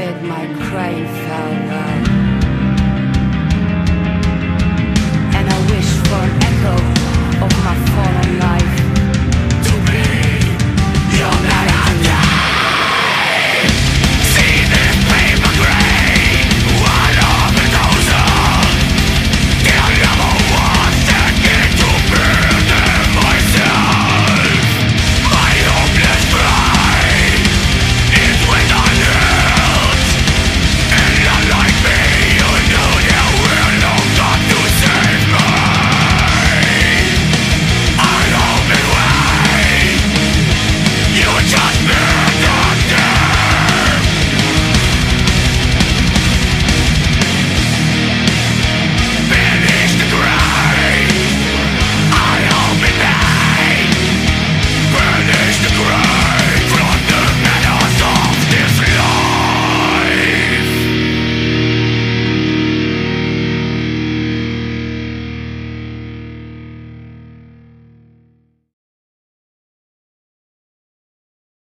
bid my crying farewell.